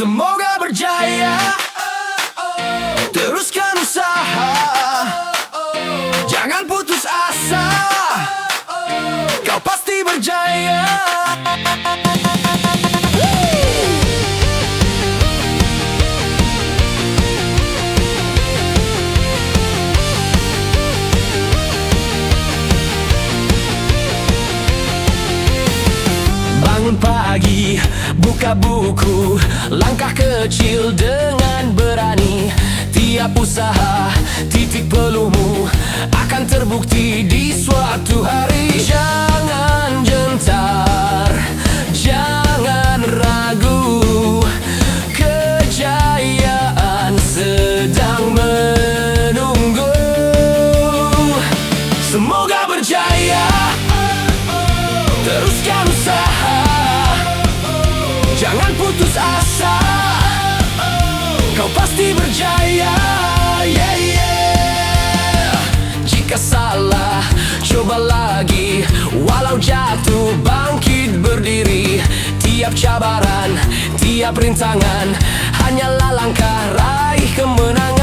Semoga berjaya. Teruskan usaha pagi, buka buku Langkah kecil dengan berani. Tiap usaha, titik pelumu Akan terbukti di suatu hari. Jangan gentar, jangan ragu. Kejayaan sedang menunggu. Semoga berjaya. Teruskan usaha Salah Coba lagi. Walau jatuh Bangkit berdiri. Tiap cabaran Tiap rintangan Hanyalah langkah Raih kemenangan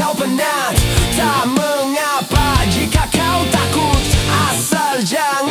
kau penat Tak mengapa jika kau takut Asal jangan